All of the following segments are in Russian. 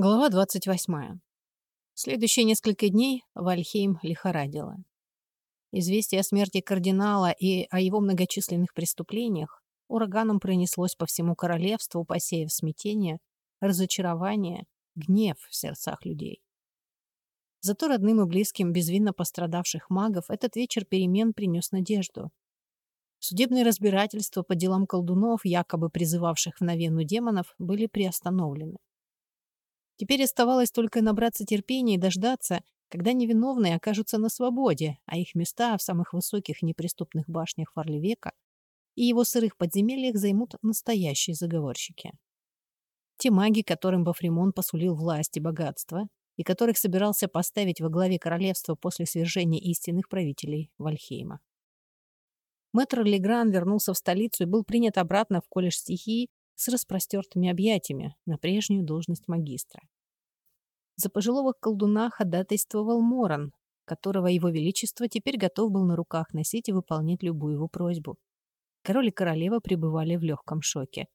Глава 28. Следующие несколько дней Вальхейм лихорадила. Известие о смерти кардинала и о его многочисленных преступлениях ураганом пронеслось по всему королевству, посеяв смятение, разочарование, гнев в сердцах людей. Зато родным и близким безвинно пострадавших магов этот вечер перемен принес надежду. Судебные разбирательства по делам колдунов, якобы призывавших в новенну демонов, были приостановлены. Теперь оставалось только набраться терпения и дождаться, когда невиновные окажутся на свободе, а их места в самых высоких неприступных башнях Фарлевека и его сырых подземельях займут настоящие заговорщики. Те маги, которым Бафримон посулил власть и богатство, и которых собирался поставить во главе королевства после свержения истинных правителей Вальхейма. Мэтр Легран вернулся в столицу и был принят обратно в колледж стихии с распростертыми объятиями на прежнюю должность магистра. За пожилого колдуна ходатайствовал Моран, которого его величество теперь готов был на руках носить и выполнять любую его просьбу. Король и королева пребывали в легком шоке.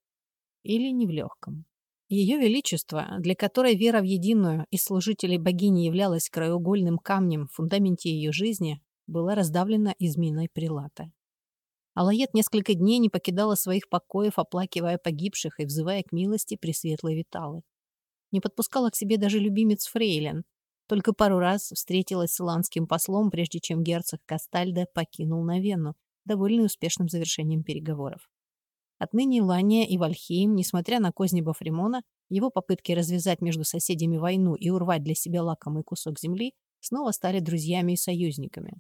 Или не в легком. Ее величество, для которой вера в единую и служителей богини являлась краеугольным камнем в фундаменте ее жизни, была раздавлена изменой прилата. Алает несколько дней не покидала своих покоев, оплакивая погибших и взывая к милости Пресветлой Виталы. Не подпускала к себе даже любимец Фрейлин. Только пару раз встретилась с иландским послом, прежде чем герцог Кастальда покинул Навену, довольный успешным завершением переговоров. Отныне Лания и Вальхейм, несмотря на козни Бафримона, его попытки развязать между соседями войну и урвать для себя лакомый кусок земли, снова стали друзьями и союзниками.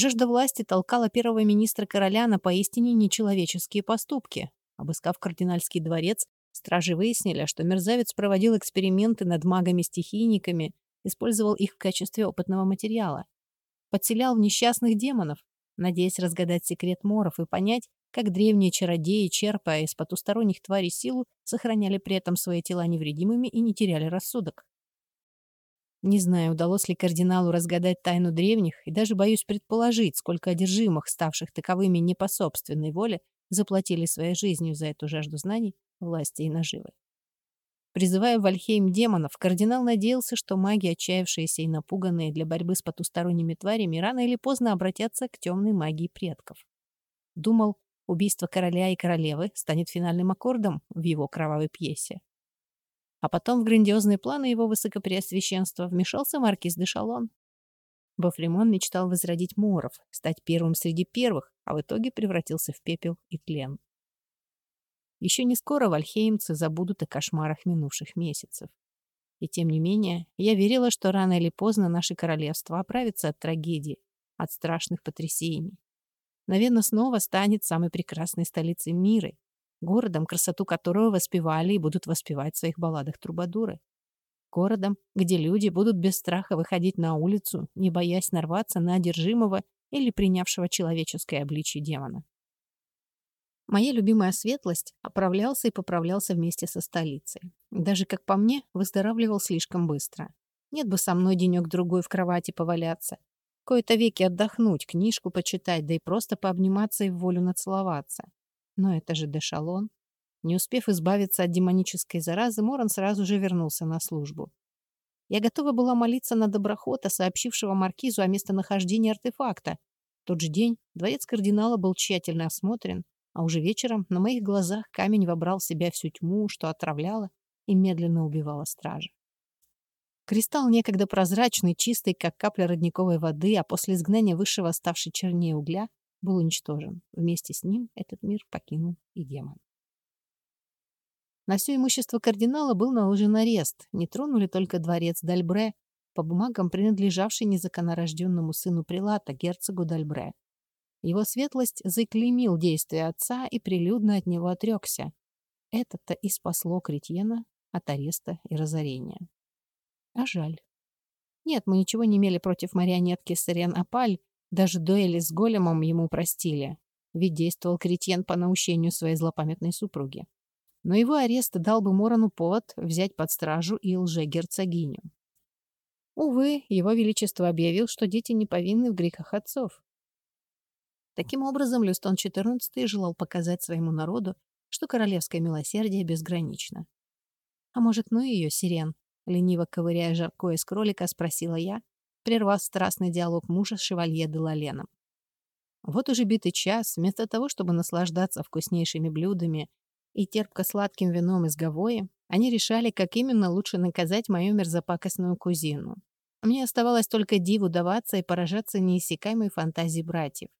Жажда власти толкала первого министра короля на поистине нечеловеческие поступки. Обыскав кардинальский дворец, стражи выяснили, что мерзавец проводил эксперименты над магами-стихийниками, использовал их в качестве опытного материала. Подселял в несчастных демонов, надеясь разгадать секрет моров и понять, как древние чародеи, черпая из потусторонних тварей силу, сохраняли при этом свои тела невредимыми и не теряли рассудок. Не знаю, удалось ли кардиналу разгадать тайну древних, и даже боюсь предположить, сколько одержимых, ставших таковыми не по собственной воле, заплатили своей жизнью за эту жажду знаний, власти и наживы. Призывая Вальхейм демонов, кардинал надеялся, что маги, отчаявшиеся и напуганные для борьбы с потусторонними тварями, рано или поздно обратятся к темной магии предков. Думал, убийство короля и королевы станет финальным аккордом в его кровавой пьесе. А потом в грандиозные планы его высокопреосвященства вмешался маркиз де Шалон. Бафлемон мечтал возродить моров, стать первым среди первых, а в итоге превратился в пепел и тлен. Еще не скоро вальхеймцы забудут о кошмарах минувших месяцев. И тем не менее, я верила, что рано или поздно наше королевство оправится от трагедии, от страшных потрясений. Наверное, снова станет самой прекрасной столицей мира, городом, красоту которого воспевали и будут воспевать в своих балладах трубадуры. Городом, где люди будут без страха выходить на улицу, не боясь нарваться на одержимого или принявшего человеческое обличие демона. Моя любимая светлость оправлялся и поправлялся вместе со столицей. Даже, как по мне, выздоравливал слишком быстро. Нет бы со мной денек-другой в кровати поваляться. Кое-то веки отдохнуть, книжку почитать, да и просто пообниматься и в волю нацеловаться. Но это же Дешалон. Не успев избавиться от демонической заразы, Моран сразу же вернулся на службу. Я готова была молиться на доброхота, сообщившего маркизу о местонахождении артефакта. В тот же день дворец кардинала был тщательно осмотрен, а уже вечером на моих глазах камень вобрал в себя всю тьму, что отравляла и медленно убивала стража. Кристалл, некогда прозрачный, чистый, как капля родниковой воды, а после изгнания высшего ставший чернее угля, был уничтожен. Вместе с ним этот мир покинул и демон. На все имущество кардинала был наложен арест. Не тронули только дворец Дальбре, по бумагам принадлежавший незаконорожденному сыну Прилата, герцогу Дальбре. Его светлость заклеймил действия отца и прилюдно от него отрекся. Это-то и спасло Кретьена от ареста и разорения. А жаль. Нет, мы ничего не имели против марионетки Сарен Апаль, даже дуэли с големом ему простили, ведь действовал Кретьен по наущению своей злопамятной супруги. Но его арест дал бы Морону повод взять под стражу и лже-герцогиню. Увы, его величество объявил, что дети не повинны в грехах отцов. Таким образом, Люстон XIV желал показать своему народу, что королевское милосердие безгранично. А может, ну ее, сирен? Лениво ковыряя жаркое из кролика, спросила я, прервав страстный диалог мужа с шевалье де Лаленом. Вот уже битый час, вместо того, чтобы наслаждаться вкуснейшими блюдами и терпко-сладким вином из Гавои, они решали, как именно лучше наказать мою мерзопакостную кузину. Мне оставалось только диву даваться и поражаться неиссякаемой фантазии братьев.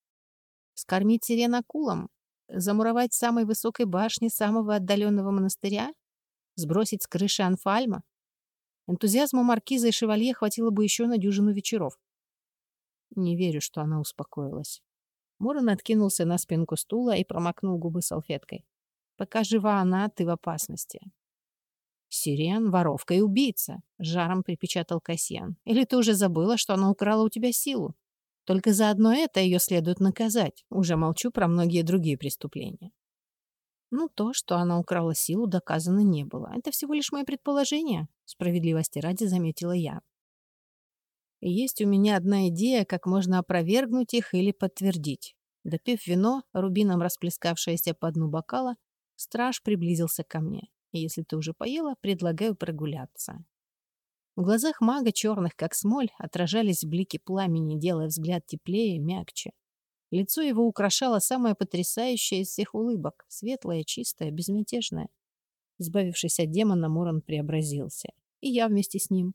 Скормить сирен акулам? Замуровать самой высокой башне самого отдаленного монастыря? Сбросить с крыши Анфальма? Энтузиазма маркиза и шевалье хватило бы еще на дюжину вечеров. Не верю, что она успокоилась. Моран откинулся на спинку стула и промокнул губы салфеткой. «Пока жива она, ты в опасности». «Сирен, воровка и убийца», — жаром припечатал Касьян. «Или ты уже забыла, что она украла у тебя силу? Только за одно это ее следует наказать. Уже молчу про многие другие преступления». «Ну, то, что она украла силу, доказано не было. Это всего лишь мое предположение», — справедливости ради заметила я. Есть у меня одна идея, как можно опровергнуть их или подтвердить. Допив вино, рубином расплескавшееся по дну бокала, страж приблизился ко мне. Если ты уже поела, предлагаю прогуляться. В глазах мага, черных как смоль, отражались блики пламени, делая взгляд теплее мягче. Лицо его украшало самое потрясающее из всех улыбок, светлое, чистое, безмятежное. Избавившись от демона, Моран преобразился. И я вместе с ним.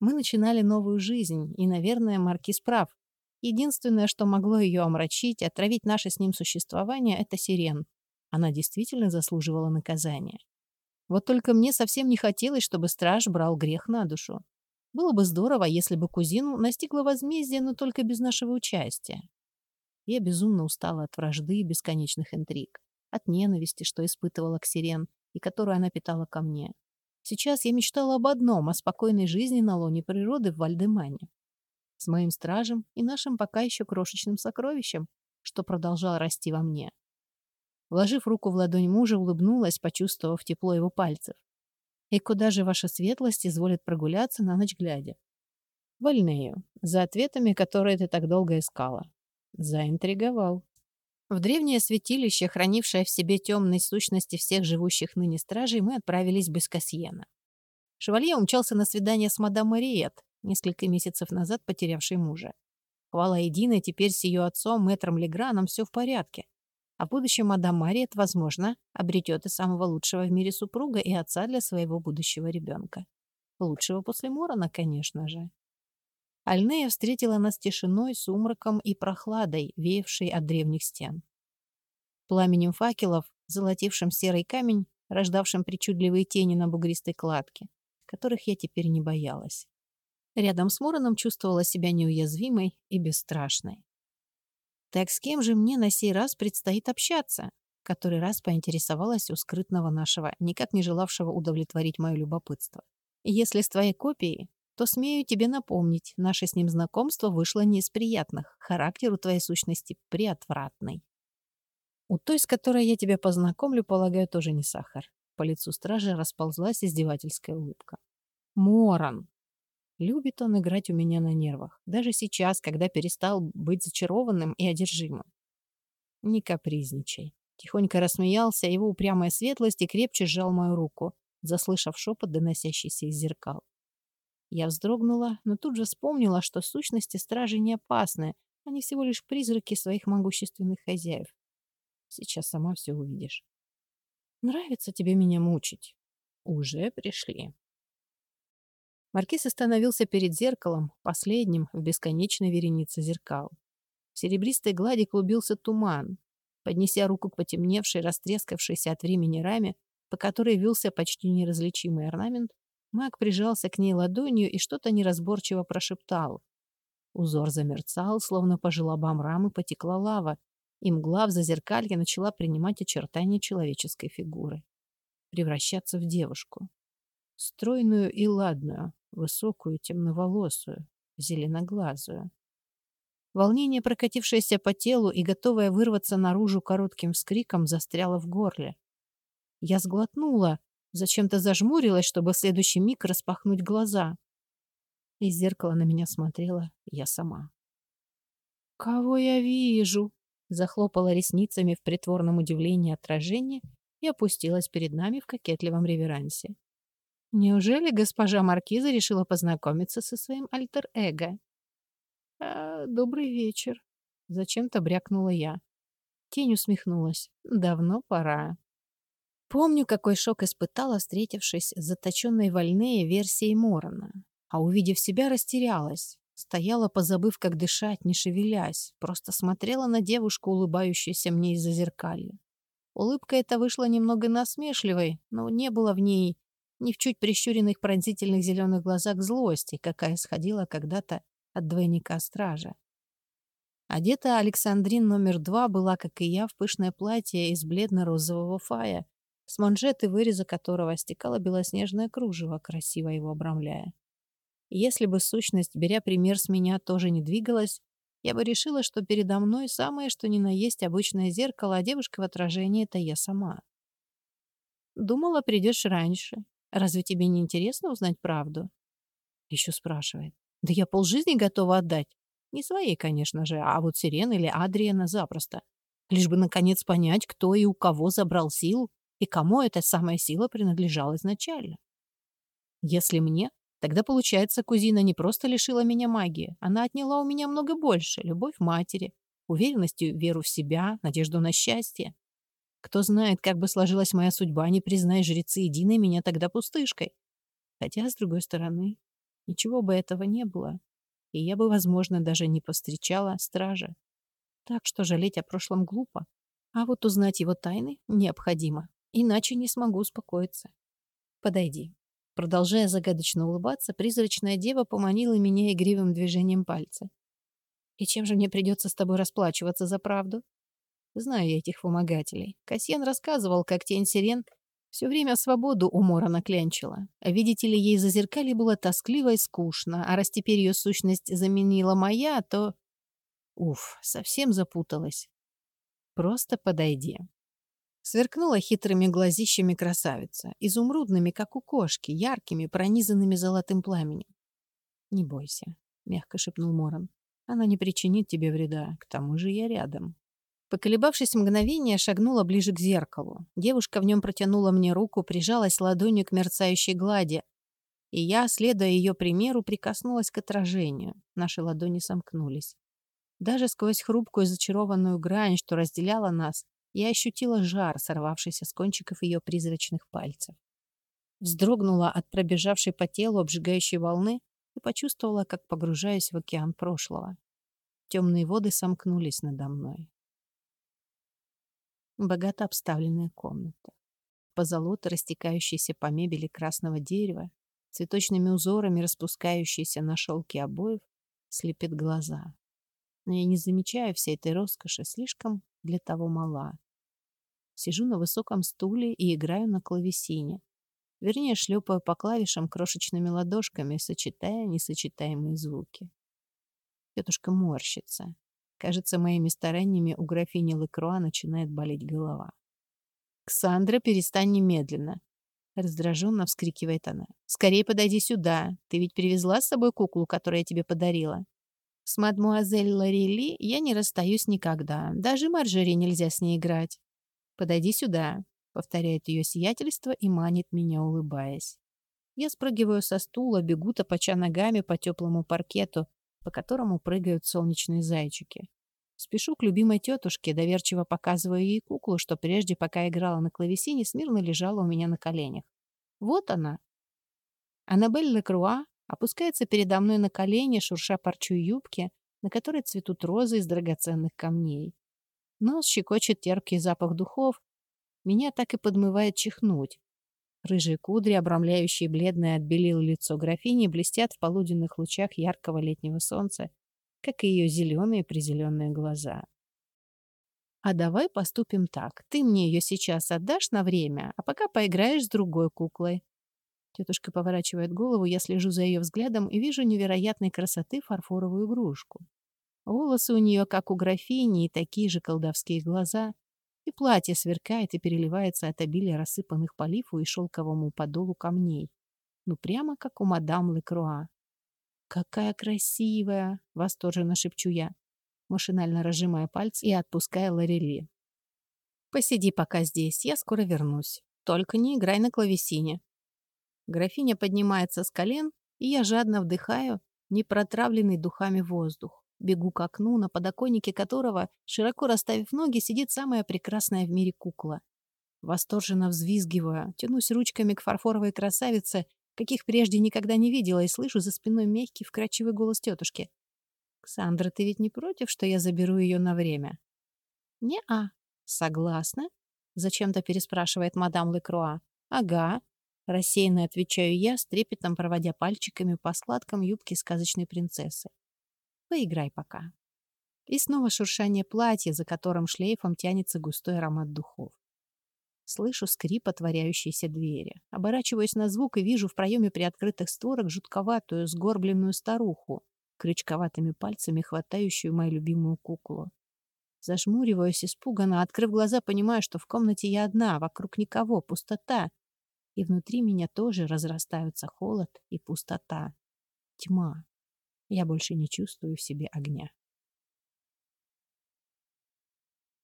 Мы начинали новую жизнь, и, наверное, Маркиз прав. Единственное, что могло ее омрачить, отравить наше с ним существование, это сирен. Она действительно заслуживала наказания. Вот только мне совсем не хотелось, чтобы страж брал грех на душу. Было бы здорово, если бы кузину настигло возмездие, но только без нашего участия. Я безумно устала от вражды и бесконечных интриг, от ненависти, что испытывала к сирен и которую она питала ко мне. Сейчас я мечтала об одном — о спокойной жизни на лоне природы в Вальдемане. С моим стражем и нашим пока еще крошечным сокровищем, что продолжало расти во мне. Вложив руку в ладонь мужа, улыбнулась, почувствовав тепло его пальцев. «И куда же ваша светлость изволит прогуляться на ночь глядя?» «Вольнею, за ответами, которые ты так долго искала». Заинтриговал. В древнее святилище, хранившее в себе темные сущности всех живущих ныне стражей, мы отправились без Касьена. Шевалье умчался на свидание с мадам Мариет, несколько месяцев назад потерявшей мужа. Хвала единой, теперь с ее отцом, мэтром Леграном, все в порядке. А в будущем мадам Мариет, возможно, обретет и самого лучшего в мире супруга и отца для своего будущего ребенка. Лучшего после Морона, конечно же. Альнея встретила нас тишиной, сумраком и прохладой, веявшей от древних стен. Пламенем факелов, золотившим серый камень, рождавшим причудливые тени на бугристой кладке, которых я теперь не боялась. Рядом с Мороном чувствовала себя неуязвимой и бесстрашной. Так с кем же мне на сей раз предстоит общаться? Который раз поинтересовалась у скрытного нашего, никак не желавшего удовлетворить мое любопытство. Если с твоей копией, то смею тебе напомнить, наше с ним знакомство вышло не из приятных. Характер у твоей сущности приотвратный. У той, с которой я тебя познакомлю, полагаю, тоже не сахар. По лицу стражи расползлась издевательская улыбка. Моран. Любит он играть у меня на нервах. Даже сейчас, когда перестал быть зачарованным и одержимым. Не капризничай. Тихонько рассмеялся, его упрямая светлость и крепче сжал мою руку, заслышав шепот, доносящийся из зеркал. Я вздрогнула, но тут же вспомнила, что сущности стражи не опасны, они всего лишь призраки своих могущественных хозяев. Сейчас сама все увидишь. Нравится тебе меня мучить? Уже пришли. Маркиз остановился перед зеркалом, последним в бесконечной веренице зеркал. В серебристой глади клубился туман. Поднеся руку к потемневшей, растрескавшейся от времени раме, по которой вился почти неразличимый орнамент, Маг прижался к ней ладонью и что-то неразборчиво прошептал. Узор замерцал, словно по желобам рамы потекла лава, и мгла в зазеркалье начала принимать очертания человеческой фигуры. Превращаться в девушку. Стройную и ладную, высокую, темноволосую, зеленоглазую. Волнение, прокатившееся по телу и готовое вырваться наружу коротким вскриком, застряло в горле. Я сглотнула, Зачем-то зажмурилась, чтобы в следующий миг распахнуть глаза. Из зеркала на меня смотрела я сама. «Кого я вижу?» Захлопала ресницами в притворном удивлении отражения и опустилась перед нами в кокетливом реверансе. Неужели госпожа Маркиза решила познакомиться со своим альтер-эго? «А, «Добрый вечер», — зачем-то брякнула я. Тень усмехнулась. «Давно пора». Помню, какой шок испытала, встретившись с заточенной вольнее версией Морона. А увидев себя, растерялась. Стояла, позабыв, как дышать, не шевелясь. Просто смотрела на девушку, улыбающуюся мне из-за зеркалья. Улыбка эта вышла немного насмешливой, но не было в ней ни в чуть прищуренных пронзительных зеленых глазах злости, какая сходила когда-то от двойника стража. Одета Александрин номер два была, как и я, в пышное платье из бледно-розового фая, с манжеты выреза которого стекало белоснежное кружево, красиво его обрамляя. Если бы сущность, беря пример с меня, тоже не двигалась, я бы решила, что передо мной самое что ни на есть обычное зеркало, а девушка в отражении — это я сама. Думала, придешь раньше. Разве тебе не интересно узнать правду? Еще спрашивает. Да я полжизни готова отдать. Не своей, конечно же, а вот Сирен или Адриена запросто. Лишь бы, наконец, понять, кто и у кого забрал силу, и кому эта самая сила принадлежала изначально. Если мне, тогда, получается, кузина не просто лишила меня магии, она отняла у меня много больше — любовь матери, уверенность веру в себя, надежду на счастье. Кто знает, как бы сложилась моя судьба, не призная жрецы единой меня тогда пустышкой. Хотя, с другой стороны, Ничего бы этого не было, и я бы, возможно, даже не повстречала стража. Так что жалеть о прошлом глупо, а вот узнать его тайны необходимо, иначе не смогу успокоиться. Подойди. Продолжая загадочно улыбаться, призрачная дева поманила меня игривым движением пальца. «И чем же мне придется с тобой расплачиваться за правду?» Знаю я этих вымогателей. Касьян рассказывал, как тень сирен все время свободу у Мора наклянчила. Видите ли, ей зазеркали было тоскливо и скучно, а раз теперь ее сущность заменила моя, то... Уф, совсем запуталась. Просто подойди. Сверкнула хитрыми глазищами красавица, изумрудными, как у кошки, яркими, пронизанными золотым пламенем. «Не бойся», — мягко шепнул Моран. «Она не причинит тебе вреда, к тому же я рядом». Поколебавшись мгновение, шагнула ближе к зеркалу. Девушка в нем протянула мне руку, прижалась ладонью к мерцающей глади. И я, следуя ее примеру, прикоснулась к отражению. Наши ладони сомкнулись. Даже сквозь хрупкую зачарованную грань, что разделяла нас, я ощутила жар, сорвавшийся с кончиков ее призрачных пальцев. Вздрогнула от пробежавшей по телу обжигающей волны и почувствовала, как погружаюсь в океан прошлого. Темные воды сомкнулись надо мной. Богато обставленная комната. Позолота, растекающаяся по мебели красного дерева, цветочными узорами, распускающиеся на шелке обоев, слепит глаза. Но я не замечаю всей этой роскоши, слишком для того мала. Сижу на высоком стуле и играю на клавесине. Вернее, шлепаю по клавишам крошечными ладошками, сочетая несочетаемые звуки. Тетушка морщится. Кажется, моими стараниями у графини Лекруа начинает болеть голова. «Ксандра, перестань немедленно!» Раздраженно вскрикивает она. «Скорее подойди сюда. Ты ведь привезла с собой куклу, которую я тебе подарила?» «С мадмуазель Лорелли я не расстаюсь никогда. Даже Марджери нельзя с ней играть. Подойди сюда», — повторяет ее сиятельство и манит меня, улыбаясь. Я спрыгиваю со стула, бегу топача ногами по теплому паркету, по которому прыгают солнечные зайчики. Спешу к любимой тетушке, доверчиво показываю ей куклу, что прежде, пока играла на клавесине, смирно лежала у меня на коленях. Вот она. Аннабель Лекруа опускается передо мной на колени, шурша парчу юбки, на которой цветут розы из драгоценных камней. Нос щекочет терпкий запах духов. Меня так и подмывает чихнуть. Рыжие кудри, обрамляющие бледное от белил лицо графини, блестят в полуденных лучах яркого летнего солнца, как и ее зеленые-призеленые глаза. «А давай поступим так. Ты мне ее сейчас отдашь на время, а пока поиграешь с другой куклой». Тетушка поворачивает голову, я слежу за ее взглядом и вижу невероятной красоты фарфоровую игрушку. Волосы у нее, как у графини, и такие же колдовские глаза и платье сверкает и переливается от обилия рассыпанных по лифу и шелковому подолу камней. Ну, прямо как у мадам Лекруа. «Какая красивая!» — восторженно шепчу я, машинально разжимая пальцы и отпуская Лорели. «Посиди пока здесь, я скоро вернусь. Только не играй на клавесине». Графиня поднимается с колен, и я жадно вдыхаю непротравленный духами воздух. Бегу к окну, на подоконнике которого, широко расставив ноги, сидит самая прекрасная в мире кукла. Восторженно взвизгиваю, тянусь ручками к фарфоровой красавице, каких прежде никогда не видела, и слышу за спиной мягкий, вкрадчивый голос тетушки. «Ксандра, ты ведь не против, что я заберу ее на время?» «Не-а. Согласна?» — зачем-то переспрашивает мадам Лекруа. «Ага». Рассеянно отвечаю я, с трепетом проводя пальчиками по складкам юбки сказочной принцессы. Поиграй пока. И снова шуршание платья, за которым шлейфом тянется густой аромат духов. Слышу скрип отворяющейся двери. Оборачиваюсь на звук и вижу в проеме приоткрытых створок жутковатую, сгорбленную старуху, крючковатыми пальцами хватающую мою любимую куклу. Зажмуриваюсь испуганно, открыв глаза, понимаю, что в комнате я одна, вокруг никого, пустота. И внутри меня тоже разрастаются холод и пустота. Тьма. Я больше не чувствую в себе огня.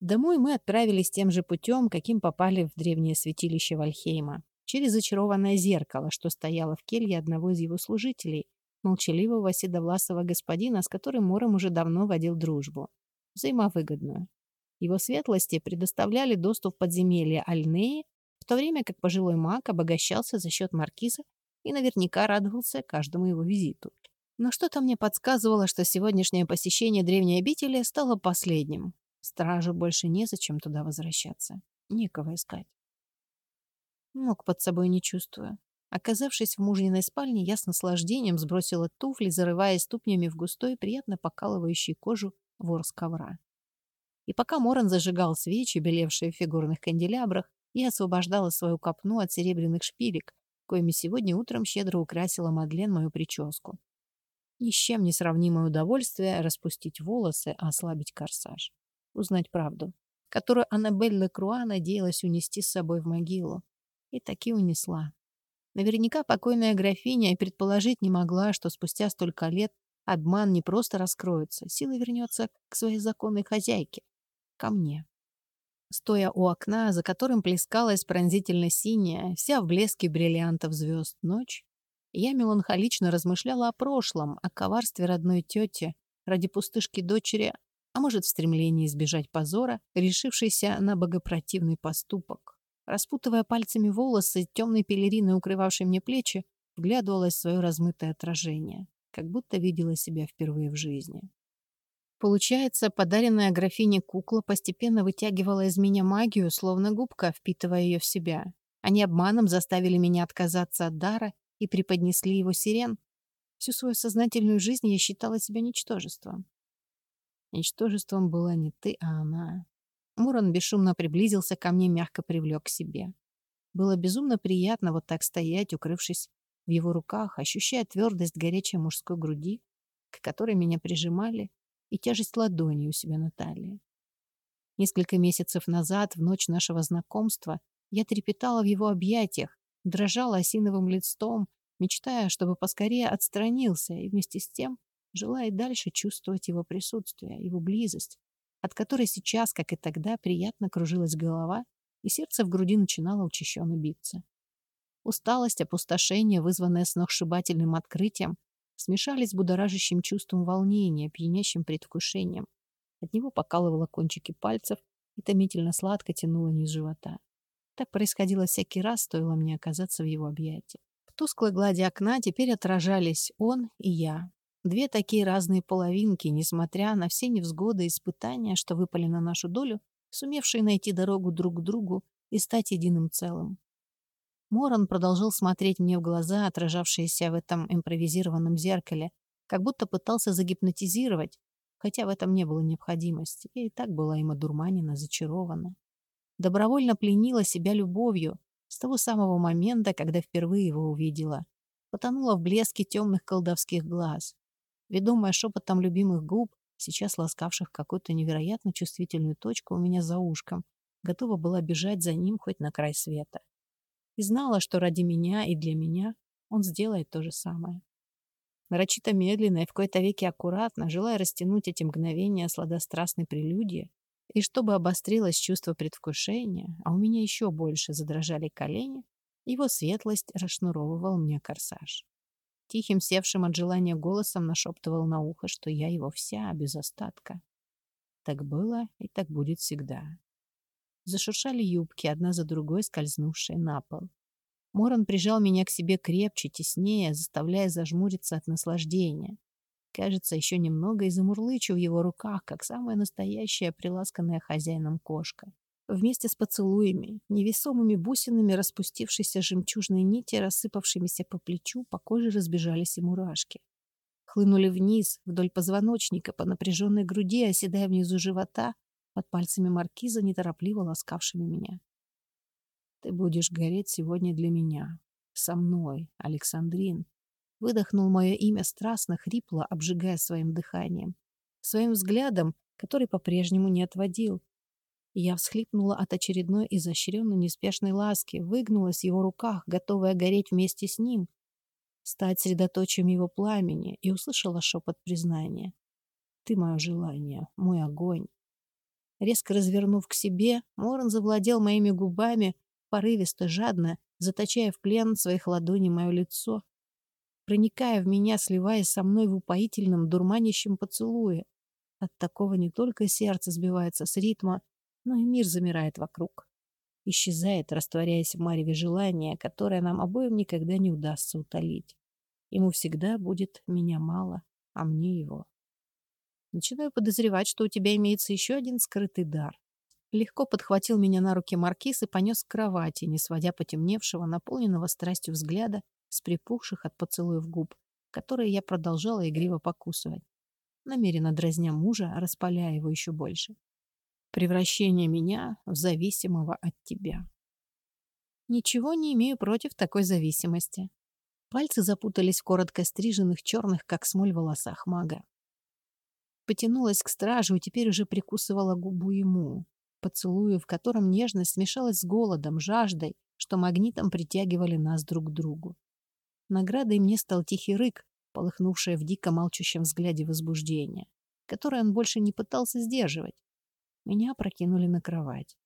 Домой мы отправились тем же путем, каким попали в древнее святилище Вальхейма, через зачарованное зеркало, что стояло в келье одного из его служителей, молчаливого седовласого господина, с которым Мором уже давно водил дружбу. Взаимовыгодную. Его светлости предоставляли доступ в подземелье Альнеи, в то время как пожилой маг обогащался за счет маркиза и наверняка радовался каждому его визиту. Но что-то мне подсказывало, что сегодняшнее посещение древней обители стало последним. Стражу больше незачем туда возвращаться. Некого искать. Ног под собой не чувствую. Оказавшись в мужниной спальне, я с наслаждением сбросила туфли, зарываясь ступнями в густой, приятно покалывающий кожу ворс ковра. И пока Моран зажигал свечи, белевшие в фигурных канделябрах, я освобождала свою копну от серебряных шпилек, коими сегодня утром щедро украсила Мадлен мою прическу. Ни с чем не сравнимое удовольствие распустить волосы, а ослабить корсаж. Узнать правду, которую Аннабель Лекруа надеялась унести с собой в могилу. И таки унесла. Наверняка покойная графиня и предположить не могла, что спустя столько лет обман не просто раскроется, сила вернется к своей законной хозяйке, ко мне. Стоя у окна, за которым плескалась пронзительно синяя, вся в блеске бриллиантов звезд ночь, я меланхолично размышляла о прошлом, о коварстве родной тети ради пустышки дочери, а может, в стремлении избежать позора, решившейся на богопротивный поступок. Распутывая пальцами волосы, темной пелериной, укрывавшей мне плечи, вглядывалась в свое размытое отражение, как будто видела себя впервые в жизни. Получается, подаренная графине кукла постепенно вытягивала из меня магию, словно губка, впитывая ее в себя. Они обманом заставили меня отказаться от дара и преподнесли его сирен. Всю свою сознательную жизнь я считала себя ничтожеством. Ничтожеством была не ты, а она. Мурон бесшумно приблизился ко мне, мягко привлек к себе. Было безумно приятно вот так стоять, укрывшись в его руках, ощущая твердость горячей мужской груди, к которой меня прижимали, и тяжесть ладони у себя на талии. Несколько месяцев назад, в ночь нашего знакомства, я трепетала в его объятиях, дрожала осиновым листом, мечтая, чтобы поскорее отстранился, и вместе с тем желая дальше чувствовать его присутствие, его близость, от которой сейчас, как и тогда, приятно кружилась голова, и сердце в груди начинало учащенно биться. Усталость, опустошение, вызванное сногсшибательным открытием, смешались с будоражащим чувством волнения, пьянящим предвкушением. От него покалывало кончики пальцев и томительно сладко тянуло низ живота. Так происходило всякий раз, стоило мне оказаться в его объятии. В тусклой глади окна теперь отражались он и я. Две такие разные половинки, несмотря на все невзгоды и испытания, что выпали на нашу долю, сумевшие найти дорогу друг к другу и стать единым целым. Моран продолжал смотреть мне в глаза, отражавшиеся в этом импровизированном зеркале, как будто пытался загипнотизировать, хотя в этом не было необходимости. Я и так была им одурманена, зачарована добровольно пленила себя любовью с того самого момента, когда впервые его увидела. Потонула в блеске темных колдовских глаз. Ведомая шепотом любимых губ, сейчас ласкавших какую-то невероятно чувствительную точку у меня за ушком, готова была бежать за ним хоть на край света. И знала, что ради меня и для меня он сделает то же самое. Нарочито медленно и в кои-то веки аккуратно, желая растянуть эти мгновения сладострастной прелюдии, и чтобы обострилось чувство предвкушения, а у меня еще больше задрожали колени, Его светлость расшнуровывал мне корсаж. Тихим, севшим от желания голосом нашептывал на ухо, что я его вся, без остатка. Так было и так будет всегда. Зашуршали юбки, одна за другой скользнувшие на пол. Моран прижал меня к себе крепче, теснее, заставляя зажмуриться от наслаждения. Кажется, еще немного и замурлычу в его руках, как самая настоящая приласканная хозяином кошка. Вместе с поцелуями, невесомыми бусинами распустившейся жемчужной нити, рассыпавшимися по плечу, по коже разбежались и мурашки. Хлынули вниз, вдоль позвоночника, по напряженной груди, оседая внизу живота, под пальцами маркиза, неторопливо ласкавшими меня. «Ты будешь гореть сегодня для меня. Со мной, Александрин», Выдохнул мое имя страстно, хрипло, обжигая своим дыханием. Своим взглядом, который по-прежнему не отводил. Я всхлипнула от очередной изощренно неспешной ласки, выгнулась в его руках, готовая гореть вместе с ним, стать средоточием его пламени, и услышала шепот признания. «Ты мое желание, мой огонь». Резко развернув к себе, Моран завладел моими губами, порывисто, жадно, заточая в плен своих ладоней мое лицо, проникая в меня, сливаясь со мной в упоительном, дурманящем поцелуе. От такого не только сердце сбивается с ритма, но и мир замирает вокруг. Исчезает, растворяясь в мареве желания, которое нам обоим никогда не удастся утолить. Ему всегда будет меня мало, а мне его. Начинаю подозревать, что у тебя имеется еще один скрытый дар. Легко подхватил меня на руки маркиз и понес к кровати, не сводя потемневшего, наполненного страстью взгляда с припухших от поцелуев губ, которые я продолжала игриво покусывать, намеренно дразня мужа, распаляя его еще больше. Превращение меня в зависимого от тебя. Ничего не имею против такой зависимости. Пальцы запутались в коротко стриженных черных, как смоль, волосах мага. Потянулась к стражу и теперь уже прикусывала губу ему, поцелую, в котором нежность смешалась с голодом, жаждой, что магнитом притягивали нас друг к другу. Наградой мне стал тихий рык, полыхнувшее в дико молчащем взгляде возбуждение, которое он больше не пытался сдерживать. Меня прокинули на кровать.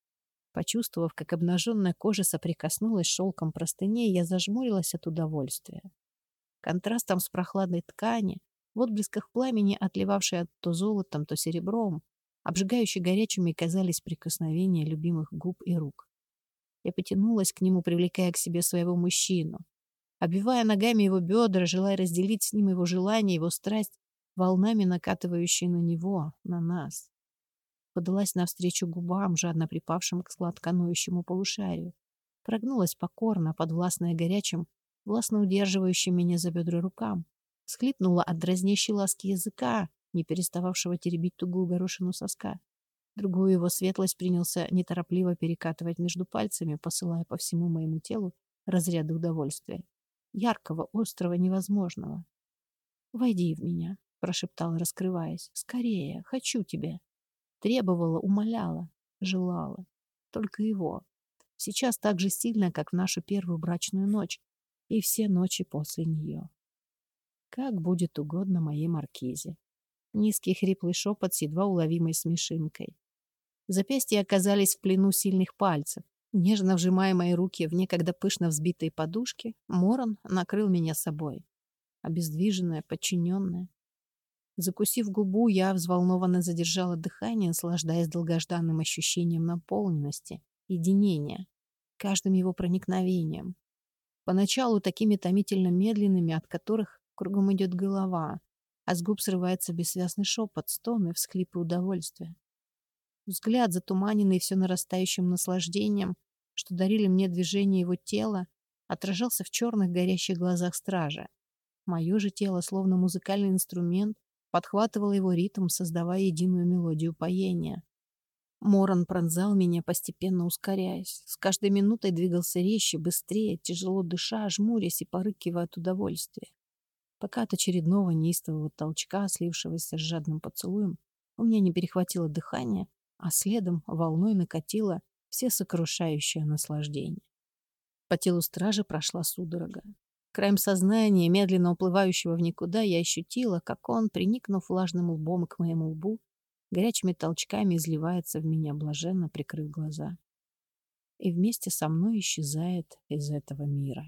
Почувствовав, как обнаженная кожа соприкоснулась шелком простыней, я зажмурилась от удовольствия. Контрастом с прохладной ткани, в отблесках пламени, отливавшей то золотом, то серебром, обжигающе горячими казались прикосновения любимых губ и рук. Я потянулась к нему, привлекая к себе своего мужчину обвивая ногами его бедра, желая разделить с ним его желание, его страсть, волнами накатывающие на него, на нас. Подалась навстречу губам, жадно припавшим к сладконоющему полушарию. Прогнулась покорно, подвластная горячим, властно удерживающим меня за бедра рукам. Схлипнула от дразнящей ласки языка, не перестававшего теребить тугую горошину соска. Другую его светлость принялся неторопливо перекатывать между пальцами, посылая по всему моему телу разряды удовольствия яркого, острого, невозможного. «Войди в меня», — прошептала, раскрываясь. «Скорее, хочу тебя». Требовала, умоляла, желала. Только его. Сейчас так же сильно, как в нашу первую брачную ночь и все ночи после нее. Как будет угодно моей маркизе. Низкий хриплый шепот с едва уловимой смешинкой. Запястья оказались в плену сильных пальцев. Нежно вжимая мои руки в некогда пышно взбитые подушки, Моран накрыл меня собой. Обездвиженная, подчиненная. Закусив губу, я взволнованно задержала дыхание, наслаждаясь долгожданным ощущением наполненности, единения, каждым его проникновением. Поначалу такими томительно медленными, от которых кругом идет голова, а с губ срывается бессвязный шепот, стоны, всхлипы удовольствия. Взгляд, затуманенный все нарастающим наслаждением, что дарили мне движение его тела, отражался в черных горящих глазах стража. Мое же тело, словно музыкальный инструмент, подхватывало его ритм, создавая единую мелодию поения. Моран пронзал меня, постепенно ускоряясь. С каждой минутой двигался резче, быстрее, тяжело дыша, жмурясь и порыкивая от удовольствия. Пока от очередного неистового толчка, слившегося с жадным поцелуем, у меня не перехватило дыхание, а следом волной накатило все сокрушающее наслаждение. По телу стражи прошла судорога. Краем сознания, медленно уплывающего в никуда, я ощутила, как он, приникнув влажным лбом к моему лбу, горячими толчками изливается в меня блаженно, прикрыв глаза. и вместе со мной исчезает из этого мира.